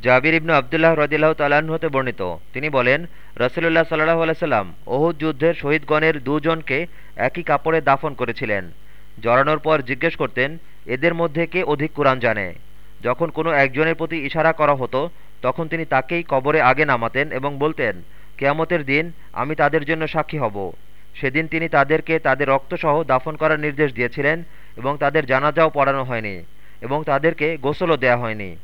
জাবির ইবনু আবদুল্লাহ রদিল্লাহ তালাহ হতে বর্ণিত। তিনি বলেন রসুল্লাহ সাল্লাহ আলাইসাল্লাম ওহুদ যুদ্ধের শহীদগণের দুজনকে একই কাপড়ে দাফন করেছিলেন। জড়ানোর পর জিজ্ঞেস করতেন, এদের মধ্যে কে অধিক কোরআন জানে? যখন কোনো একজনের প্রতি ইশারা করা হতো, তখন তিনি তাকেই কবরে আগে নামাতেন এবং বলতেন, কেয়ামতের দিন আমি তাদের জন্য সাক্ষী হব। সেদিন তিনি তাদেরকে তাদের রক্তসহ দাফন করার নির্দেশ দিয়েছিলেন এবং তাদের জানাজাও পড়ানো হয়নি এবং তাদেরকে গোসলও দেয়া হয়নি।